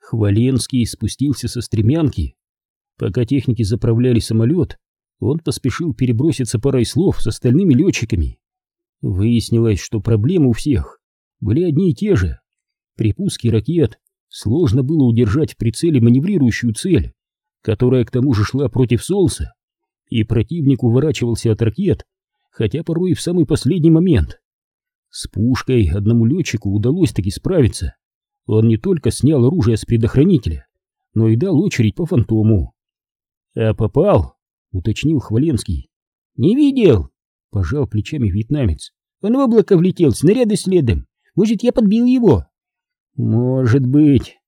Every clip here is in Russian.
Хваленский спустился со стремянки. Пока техники заправляли самолет, он поспешил переброситься парой слов с остальными летчиками. Выяснилось, что проблемы у всех были одни и те же. При пуске ракет сложно было удержать в прицеле маневрирующую цель, которая к тому же шла против Солнца, и противник уворачивался от ракет, хотя порой и в самый последний момент. С пушкой одному летчику удалось таки справиться. Он не только снял оружие с предохранителя, но и дал очередь по фантому. «А попал?» — уточнил Хваленский. «Не видел!» — пожал плечами вьетнамец. «Он в облако влетел, снаряды следом. Может, я подбил его?» «Может быть».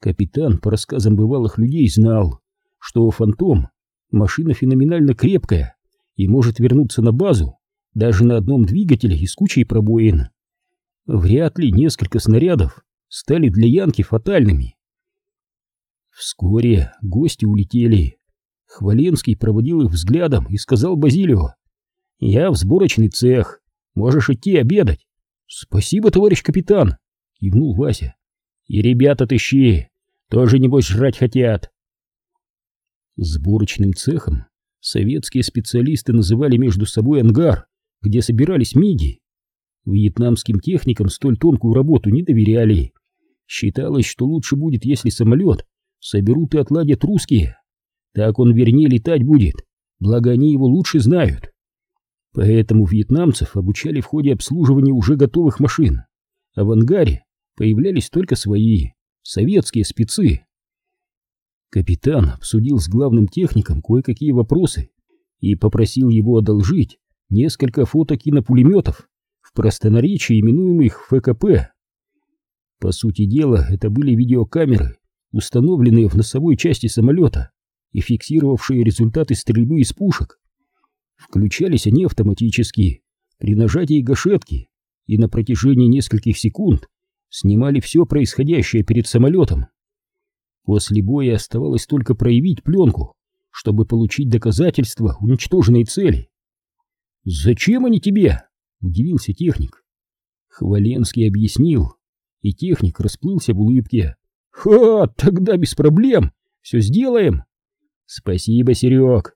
Капитан, по рассказам бывалых людей, знал, что «Фантом» — машина феноменально крепкая и может вернуться на базу даже на одном двигателе и с кучей пробоин. Вряд ли несколько снарядов стали для Янки фатальными. Вскоре гости улетели. Хваленский проводил их взглядом и сказал Базилио, «Я в сборочный цех, можешь идти обедать». «Спасибо, товарищ капитан», — кивнул Вася. «И ребята тыщи, тоже небось жрать хотят». Сборочным цехом советские специалисты называли между собой ангар, где собирались миги. Вьетнамским техникам столь тонкую работу не доверяли. Считалось, что лучше будет, если самолет соберут и отладят русские. Так он вернее летать будет, благо они его лучше знают. Поэтому вьетнамцев обучали в ходе обслуживания уже готовых машин, а в ангаре появлялись только свои, советские спецы. Капитан обсудил с главным техником кое-какие вопросы и попросил его одолжить несколько фото кинопулеметов, в простонаречии именуемых ФКП. По сути дела, это были видеокамеры, установленные в носовой части самолета и фиксировавшие результаты стрельбы из пушек. Включались они автоматически, при нажатии гашетки, и на протяжении нескольких секунд снимали все происходящее перед самолетом. После боя оставалось только проявить пленку, чтобы получить доказательства уничтоженной цели. «Зачем они тебе?» — удивился техник. Хваленский объяснил, и техник расплылся в улыбке. «Ха, тогда без проблем, все сделаем!» «Спасибо, Серег!»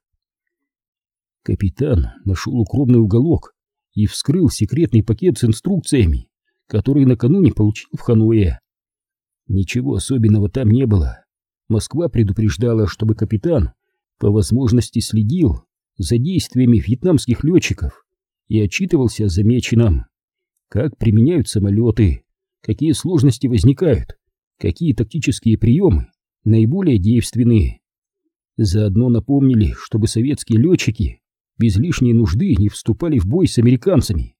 Капитан нашел укромный уголок и вскрыл секретный пакет с инструкциями, который накануне получил в Ханое. Ничего особенного там не было. Москва предупреждала, чтобы капитан по возможности следил за действиями вьетнамских летчиков и отчитывался о замеченном. Как применяют самолеты, какие сложности возникают, какие тактические приемы наиболее действенные. Заодно напомнили, чтобы советские летчики без лишней нужды не вступали в бой с американцами.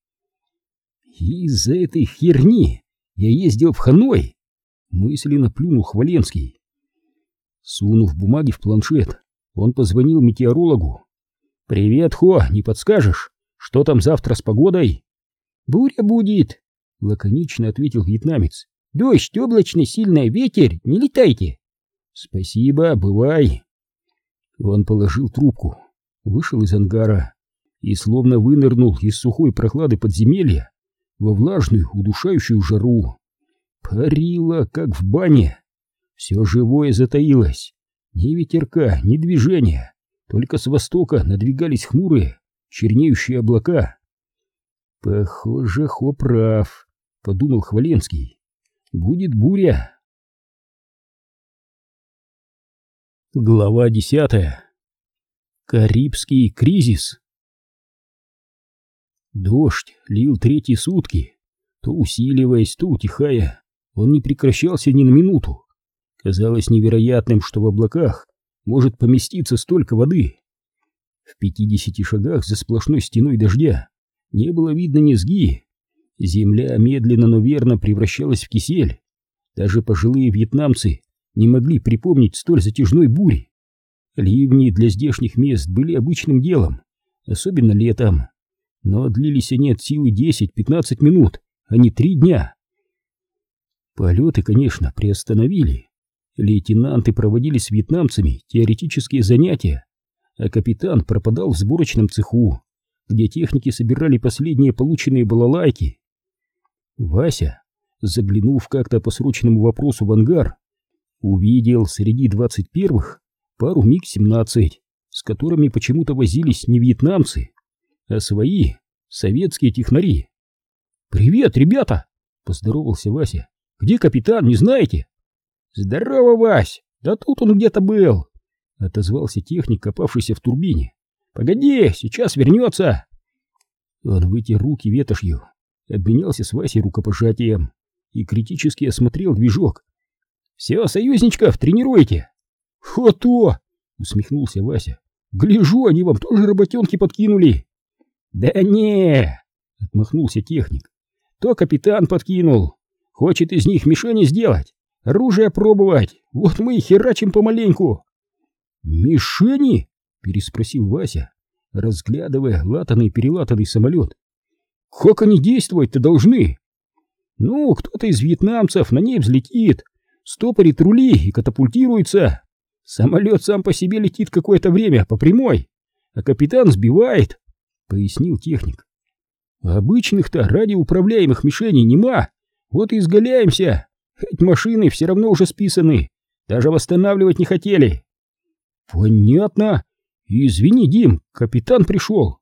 Из-за этой херни я ездил в Ханой, мысленно плюнул Хваленский. Сунув бумаги в планшет, он позвонил метеорологу. «Привет, Хо, не подскажешь, что там завтра с погодой?» «Буря будет», — лаконично ответил вьетнамец. «Дождь, облачный, сильный ветер, не летайте». «Спасибо, бывай». Он положил трубку, вышел из ангара и словно вынырнул из сухой прохлады подземелья во влажную, удушающую жару. Парило, как в бане. Все живое затаилось. Ни ветерка, ни движения. Только с востока надвигались хмурые, чернеющие облака. «Похоже, Хо прав», — подумал Хваленский. «Будет буря». Глава десятая. Карибский кризис. Дождь лил третьи сутки, то усиливаясь, то утихая. Он не прекращался ни на минуту. Казалось невероятным, что в облаках может поместиться столько воды. В пятидесяти шагах за сплошной стеной дождя не было видно низги. Земля медленно, но верно превращалась в кисель. Даже пожилые вьетнамцы не могли припомнить столь затяжной бури. Ливни для здешних мест были обычным делом, особенно летом. Но длились они от силы 10-15 минут, а не три дня. Полеты, конечно, приостановили. Лейтенанты проводили с вьетнамцами теоретические занятия, а капитан пропадал в сборочном цеху, где техники собирали последние полученные балалайки. Вася, заглянув как-то по срочному вопросу в ангар, увидел среди двадцать первых пару МиГ-17, с которыми почему-то возились не вьетнамцы, а свои советские технари. «Привет, ребята!» — поздоровался Вася. «Где капитан, не знаете?» «Здорово, Вась! Да тут он где-то был!» — отозвался техник, копавшийся в турбине. «Погоди, сейчас вернется!» Он вытер руки ветошью, обменялся с Васей рукопожатием и критически осмотрел движок. «Все, союзничков, тренируйте!» «Хо-то!» — усмехнулся Вася. «Гляжу, они вам тоже работенки подкинули!» «Да не!» — отмахнулся техник. «То капитан подкинул. Хочет из них мишени сделать, оружие пробовать. Вот мы и херачим помаленьку!» «Мишени?» — переспросил Вася, разглядывая латанный-перелатанный самолет. «Как они действовать-то должны?» «Ну, кто-то из вьетнамцев на ней взлетит, стопорит рули и катапультируется. Самолет сам по себе летит какое-то время по прямой, а капитан сбивает», — пояснил техник. «Обычных-то радиоуправляемых мишеней нема, вот и изгаляемся, хоть машины все равно уже списаны, даже восстанавливать не хотели». «Понятно. Извини, Дим, капитан пришел».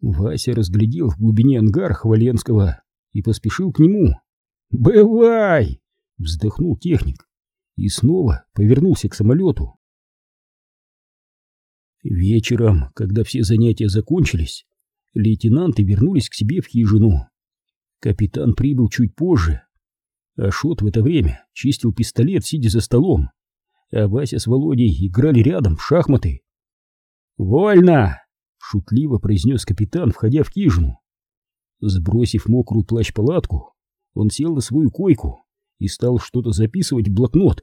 Вася разглядел в глубине ангар Хваленского и поспешил к нему. «Бывай!» — вздохнул техник и снова повернулся к самолету. Вечером, когда все занятия закончились, лейтенанты вернулись к себе в хижину. Капитан прибыл чуть позже. Ашот в это время чистил пистолет, сидя за столом а Вася с Володей играли рядом в шахматы. «Вольно!» — шутливо произнес капитан, входя в хижину. Сбросив мокрую плащ-палатку, он сел на свою койку и стал что-то записывать в блокнот.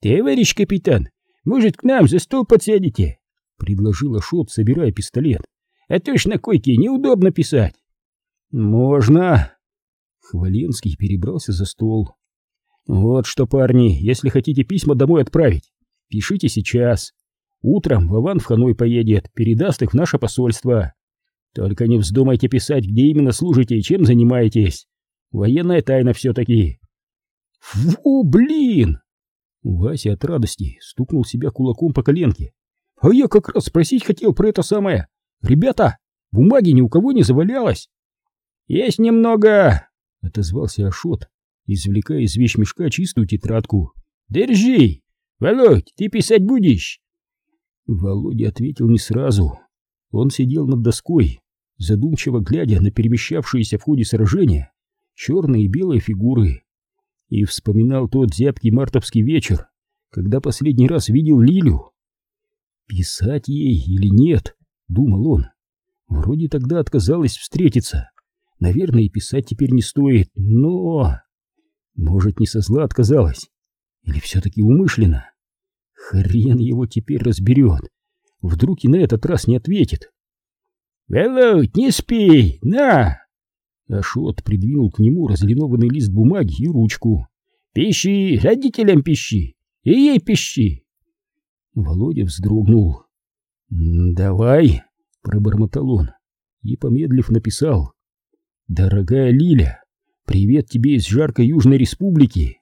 «Товарищ капитан, может, к нам за стол подсядете?» — предложил Ашот, собирая пистолет. «А то ж на койке неудобно писать». «Можно!» Хваленский перебрался за стол. Вот что, парни, если хотите письма домой отправить, пишите сейчас. Утром Вован в Ханой поедет, передаст их в наше посольство. Только не вздумайте писать, где именно служите и чем занимаетесь. Военная тайна все-таки. Фу, блин! Вася от радости стукнул себя кулаком по коленке. А я как раз спросить хотел про это самое. Ребята, бумаги ни у кого не завалялось. Есть немного, отозвался Ашот, извлекая из вещмешка чистую тетрадку. «Держи! Володь, ты писать будешь?» Володя ответил не сразу. Он сидел над доской, задумчиво глядя на перемещавшиеся в ходе сражения черные и белые фигуры, и вспоминал тот зябкий мартовский вечер, когда последний раз видел Лилю. «Писать ей или нет?» — думал он. «Вроде тогда отказалась встретиться. Наверное, и писать теперь не стоит, но...» Может, не со зла отказалась? Или все-таки умышленно? Хрен его теперь разберет. Вдруг и на этот раз не ответит. «Володь, не спи! На!» Ашот придвинул к нему разлинованный лист бумаги и ручку. «Пищи! Родителям пищи! И ей пищи!» Володя вздрогнул. «Давай!» — пробормотал он и, помедлив, написал. «Дорогая Лиля, Привет тебе из жаркой Южной Республики.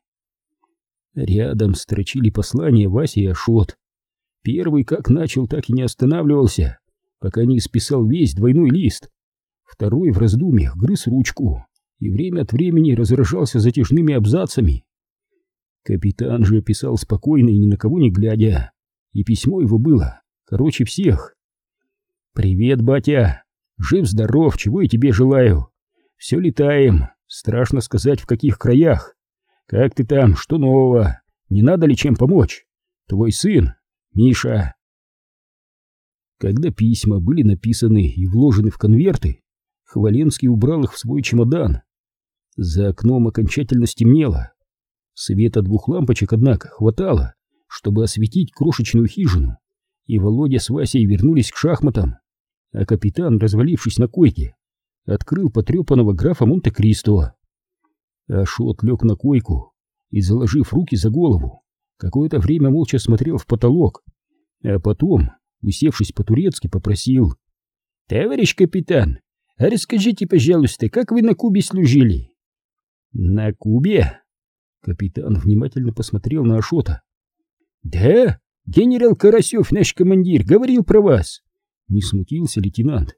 Рядом строчили послания Вася и Ашот. Первый как начал, так и не останавливался, пока не исписал весь двойной лист. Второй в раздумьях грыз ручку и время от времени разражался затяжными абзацами. Капитан же писал спокойно и ни на кого не глядя, и письмо его было короче всех. «Привет, батя! Жив-здоров, чего я тебе желаю! Все летаем, Страшно сказать, в каких краях. Как ты там, что нового? Не надо ли чем помочь? Твой сын, Миша. Когда письма были написаны и вложены в конверты, Хваленский убрал их в свой чемодан. За окном окончательно стемнело. Света двух лампочек, однако, хватало, чтобы осветить крошечную хижину, и Володя с Васей вернулись к шахматам, а капитан, развалившись на койке, открыл потрепанного графа Монте-Кристо. Ашот лег на койку и, заложив руки за голову, какое-то время молча смотрел в потолок, а потом, усевшись по-турецки, попросил «Товарищ капитан, а расскажите, пожалуйста, как вы на Кубе служили?» «На Кубе?» Капитан внимательно посмотрел на Ашота. «Да, генерал Карасев, наш командир, говорил про вас!» Не смутился лейтенант.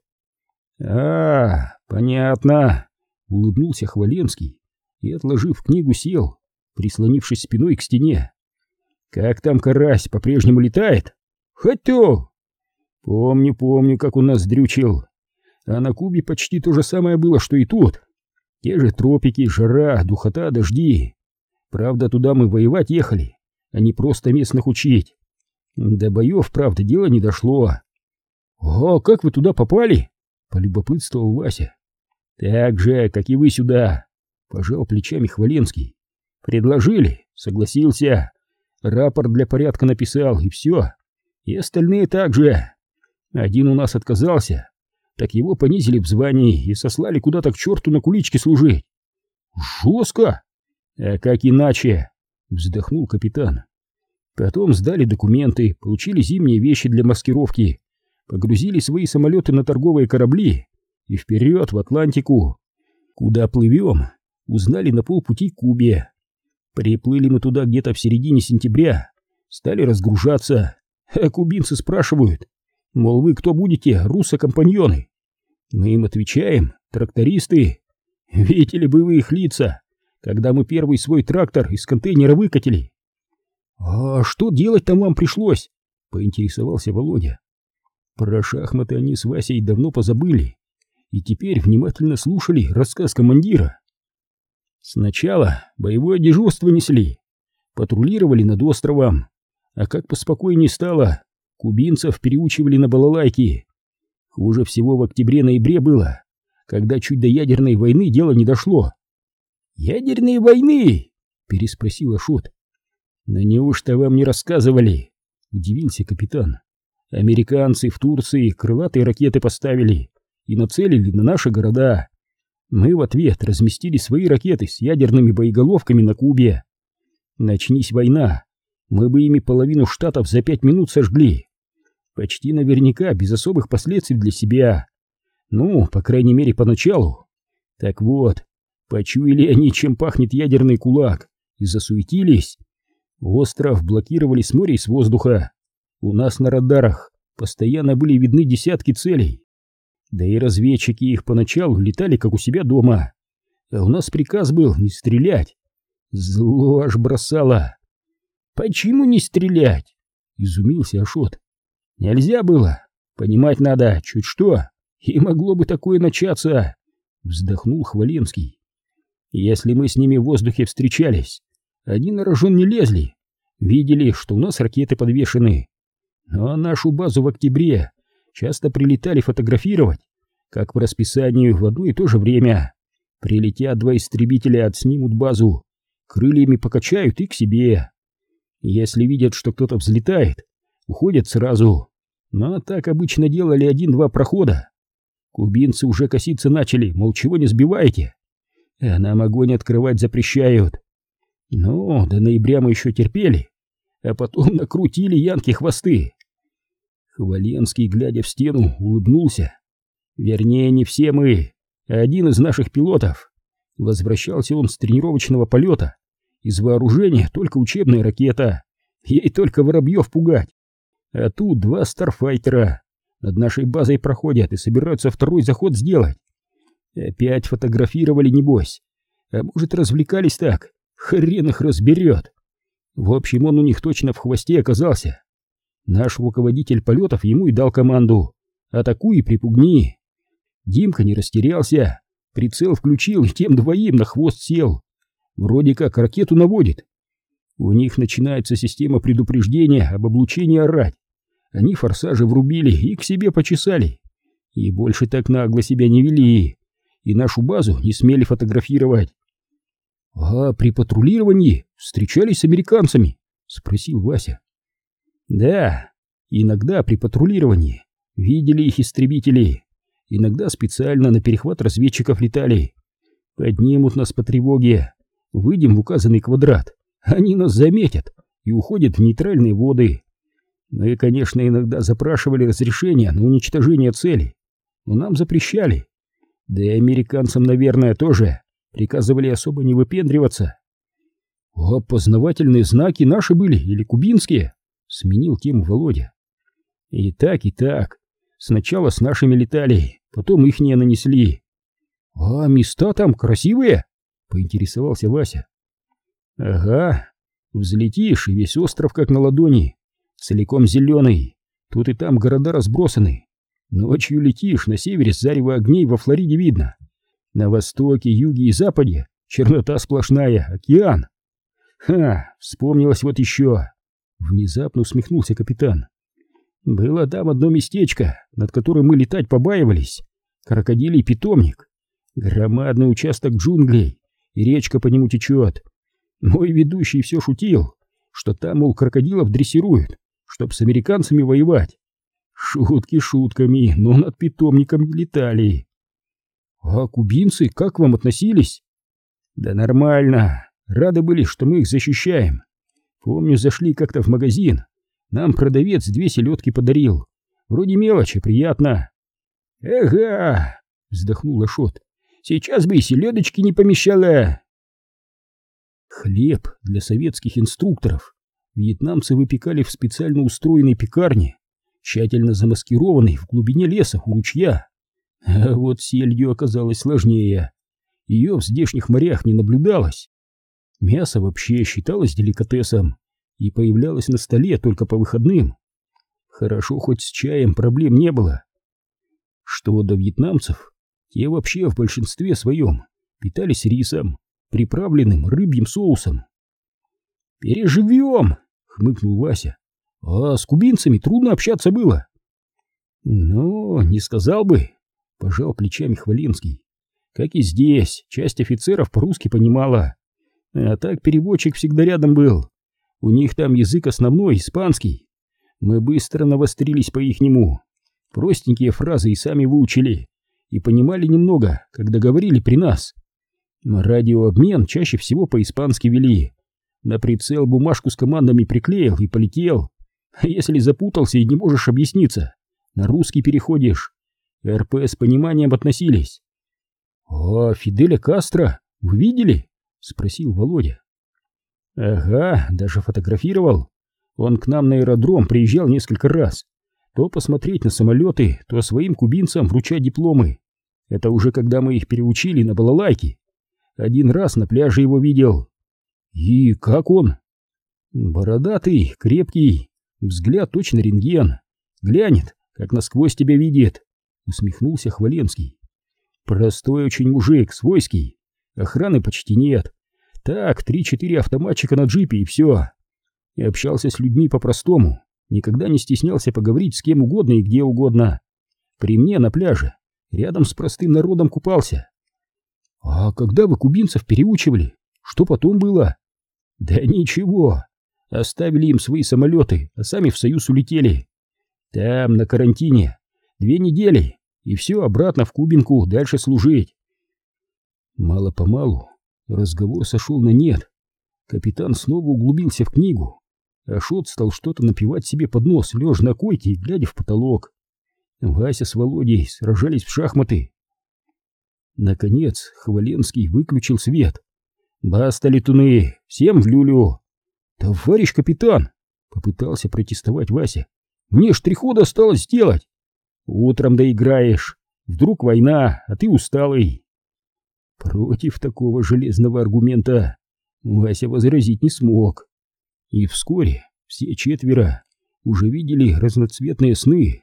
«А, понятно!» — улыбнулся Хваленский и, отложив книгу, сел, прислонившись спиной к стене. «Как там карась, по-прежнему летает?» «Хоть то!» «Помню, помню, как у нас дрючил. А на Кубе почти то же самое было, что и тут. Те же тропики, жара, духота, дожди. Правда, туда мы воевать ехали, а не просто местных учить. До боев, правда, дело не дошло. «О, как вы туда попали?» — полюбопытствовал Вася. «Так же, как и вы сюда», — пожал плечами Хваленский. «Предложили, согласился, рапорт для порядка написал, и все. И остальные также. Один у нас отказался, так его понизили в звании и сослали куда-то к черту на куличке служить. Жестко! А как иначе? Вздохнул капитан. Потом сдали документы, получили зимние вещи для маскировки, погрузили свои самолеты на торговые корабли и вперед в Атлантику. Куда плывем, узнали на полпути к Кубе. Приплыли мы туда где-то в середине сентября, стали разгружаться, а кубинцы спрашивают, мол, вы кто будете, руссо-компаньоны? Мы им отвечаем, трактористы. Видели бы вы их лица, когда мы первый свой трактор из контейнера выкатили. А что делать там вам пришлось? Поинтересовался Володя. Про шахматы они с Васей давно позабыли и теперь внимательно слушали рассказ командира. Сначала боевое дежурство несли, патрулировали над островом, а как поспокойнее стало, кубинцев переучивали на балалайки. Хуже всего в октябре-ноябре было, когда чуть до ядерной войны дело не дошло. «Ядерной войны?» — переспросил Ашот. «На неужто вам не рассказывали?» — удивился капитан. «Американцы в Турции крылатые ракеты поставили и нацелили на наши города. Мы в ответ разместили свои ракеты с ядерными боеголовками на Кубе. Начнись война, мы бы ими половину штатов за пять минут сожгли. Почти наверняка, без особых последствий для себя. Ну, по крайней мере, поначалу. Так вот, почуяли они, чем пахнет ядерный кулак, и засуетились. Остров блокировали с моря и с воздуха. У нас на радарах постоянно были видны десятки целей. Да и разведчики их поначалу летали, как у себя дома. А у нас приказ был не стрелять. Зло аж бросало. «Почему не стрелять?» — изумился Ашот. «Нельзя было. Понимать надо, чуть что, и могло бы такое начаться», — вздохнул Хваленский. «Если мы с ними в воздухе встречались, они на рожон не лезли, видели, что у нас ракеты подвешены. Но нашу базу в октябре часто прилетали фотографировать, как в расписании в одно и то же время. Прилетят два истребителя, отснимут базу, крыльями покачают и к себе. Если видят, что кто-то взлетает, уходят сразу. Но так обычно делали один-два прохода. Кубинцы уже коситься начали, мол, чего не сбиваете? А нам огонь открывать запрещают. Ну, до ноября мы еще терпели, а потом накрутили янки хвосты. Хваленский, глядя в стену, улыбнулся. Вернее, не все мы, а один из наших пилотов. Возвращался он с тренировочного полета из вооружения только учебная ракета. Ей только воробьев пугать. А тут два старфайтера над нашей базой проходят и собираются второй заход сделать. Опять фотографировали, небось. А может, развлекались так? Хрен их разберет. В общем, он у них точно в хвосте оказался. Наш руководитель полетов ему и дал команду. Атакуй и припугни. Димка не растерялся. Прицел включил и тем двоим на хвост сел. Вроде как ракету наводит. У них начинается система предупреждения об облучении орать. Они форсажи врубили и к себе почесали. И больше так нагло себя не вели. И нашу базу не смели фотографировать. — А при патрулировании встречались с американцами? — спросил Вася. — Да, иногда при патрулировании видели их истребители. Иногда специально на перехват разведчиков летали. Поднимут нас по тревоге, Выйдем в указанный квадрат, они нас заметят и уходят в нейтральные воды. Мы, конечно, иногда запрашивали разрешение на уничтожение цели, но нам запрещали. Да и американцам, наверное, тоже приказывали особо не выпендриваться. А опознавательные знаки наши были или кубинские? Сменил тему Володя. И так, и так. Сначала с нашими летали, потом их не нанесли. А места там красивые? Поинтересовался Вася. Ага, взлетишь, и весь остров как на ладони, целиком зеленый. Тут и там города разбросаны. Ночью летишь, на севере зарево огней во Флориде видно. На востоке, юге и западе чернота сплошная, океан. Ха, вспомнилось вот еще. Внезапно усмехнулся капитан. Было там одно местечко, над которым мы летать побаивались. Крокодилий питомник. Громадный участок джунглей, и речка по нему течет. Мой ведущий все шутил, что там, мол, крокодилов дрессируют, чтоб с американцами воевать. Шутки шутками, но над питомником летали. А кубинцы как к вам относились? Да нормально. Рады были, что мы их защищаем. Помню, зашли как-то в магазин. Нам продавец две селедки подарил. Вроде мелочи, приятно. Ага, вздохнул Ашот. Сейчас бы и селедочки не помещала. Хлеб для советских инструкторов вьетнамцы выпекали в специально устроенной пекарне, тщательно замаскированной в глубине леса у ручья. А вот сельдью оказалось сложнее. Ее в здешних морях не наблюдалось. Мясо вообще считалось деликатесом и появлялось на столе только по выходным. Хорошо, хоть с чаем проблем не было. Что до вьетнамцев, те вообще в большинстве своем питались рисом, приправленным рыбьим соусом. «Переживем!» — хмыкнул Вася. «А с кубинцами трудно общаться было». «Ну, не сказал бы», — пожал плечами Хваленский. «Как и здесь, часть офицеров по-русски понимала. А так переводчик всегда рядом был. У них там язык основной, испанский. Мы быстро навострились по-ихнему. Простенькие фразы и сами выучили. И понимали немного, когда говорили при нас. Радиообмен чаще всего по-испански вели. На прицел бумажку с командами приклеил и полетел. А если запутался и не можешь объясниться, на русский переходишь. РП с пониманием относились. «А Фиделя Кастро вы видели?» — спросил Володя. «Ага, даже фотографировал. Он к нам на аэродром приезжал несколько раз. То посмотреть на самолеты, то своим кубинцам вручать дипломы. Это уже когда мы их переучили на балалайке. Один раз на пляже его видел. И как он? Бородатый, крепкий, взгляд точно рентген. Глянет, как насквозь тебя видит. Усмехнулся Хваленский. Простой очень мужик, свойский. Охраны почти нет. Так, три-четыре автоматчика на джипе и все. И общался с людьми по-простому. Никогда не стеснялся поговорить с кем угодно и где угодно. При мне на пляже, рядом с простым народом купался. «А когда вы кубинцев переучивали? Что потом было?» «Да ничего. Оставили им свои самолеты, а сами в Союз улетели. Там, на карантине, две недели, и все обратно в Кубинку дальше служить». Мало-помалу разговор сошел на нет. Капитан снова углубился в книгу. Ашот стал что-то напевать себе под нос, лежа на койке и глядя в потолок. Вася с Володей сражались в шахматы. Наконец Хваленский выключил свет. «Баста, летуны! Всем в люлю!» «Товарищ капитан!» — попытался протестовать Вася. «Мне ж три хода осталось сделать!» «Утром доиграешь! Вдруг война, а ты усталый!» Против такого железного аргумента Вася возразить не смог. И вскоре все четверо уже видели разноцветные сны.